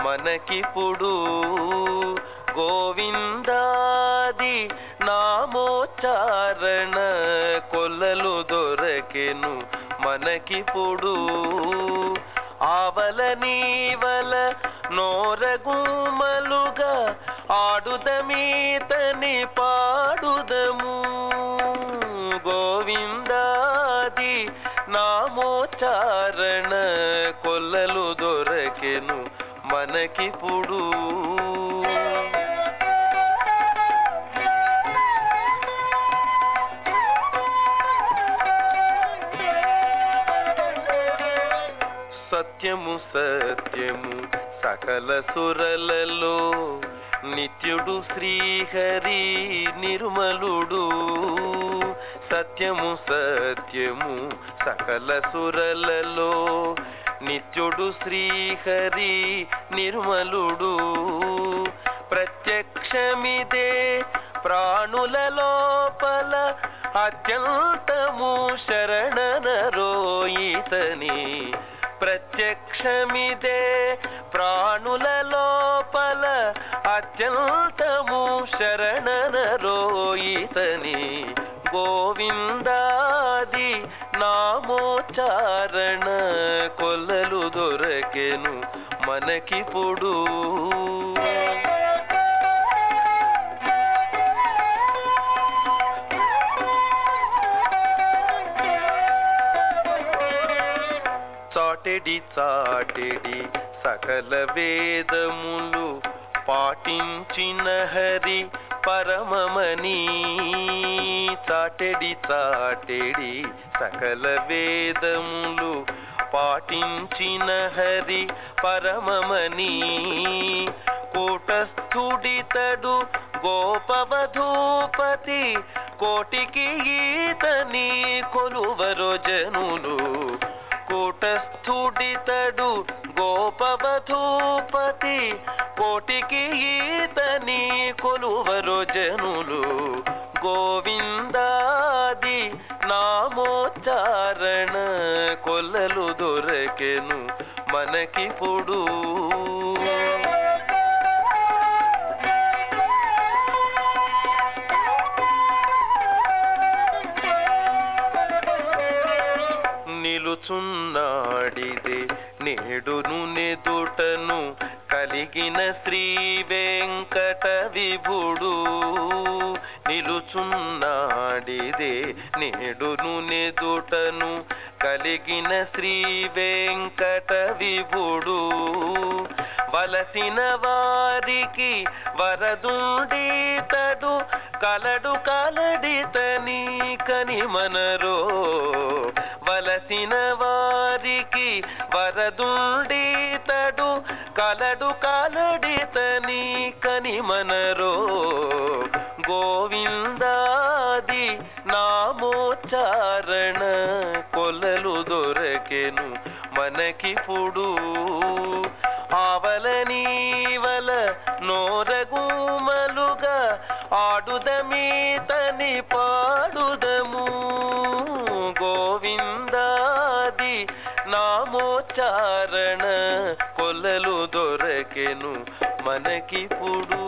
మనకిప్పుడు. గోవిందాది నామోచారణ కొల్లలు దొరకెను మనకిప్పుడు. ఆవల నీవల నోరగుమలుగా ఆడుదమీతని పాడుదము. గోవిందాది నామోచారణ కొల్లలు దొరకెను మనకిప్పుడు సత్యము సత్యము సకల సురలలో నిత్యుడు శ్రీహరి నిర్మలుడు. సత్యము సత్యము సకల సురలలో నిత్యుడు శ్రీహరి నిర్మలుడు. ప్రత్యక్షమిదే ప్రాణుల లోపల అత్యంతము శరణనరోయితని ప్రత్యక్షమిదే ప్రాణుల లోపల అత్యంతము శరణనరోయితని గోవిందాది నామోచారణ మనకి మనకిప్పుడు చాటెడి చాటెడి సకల వేదములు పాటించిన హరి పరమమని చాటెడి చాటెడి సకల వేదములు పాటించిన హరి పరమమని కూటస్థుడితడు గోపవధూపతి. కోటికి ఈతని కొలువరో జనులు కూటస్థుడితడు గోపవధూపతి. కోటికి ఈతని కొలువరో జనులు గోవిందాది నామోచ్చారణ కొల్లలు మనకి మనకిప్పుడు నిలుచున్నాడిదే నేడును నెదుటను కలిగిన శ్రీ వెంకట విభుడు. నిలుచున్నాడిదే నేడును నెదుటను కలిగిన శ్రీ వెంకట విభుడు. వలసిన వారికి వరదుండితడు కలడు కలడితని కని మనరో. వలసిన వారికి వరదుండితడు కలడు కలడితని కని మనరో. గోవి దొరకెను మనకిప్పుడు ఆవల నీవల నోరగుమలుగా ఆడుదమీతని పాడుదము. గోవిందాది నామోచారణ కొలలు దొరకెను మనకిప్పుడు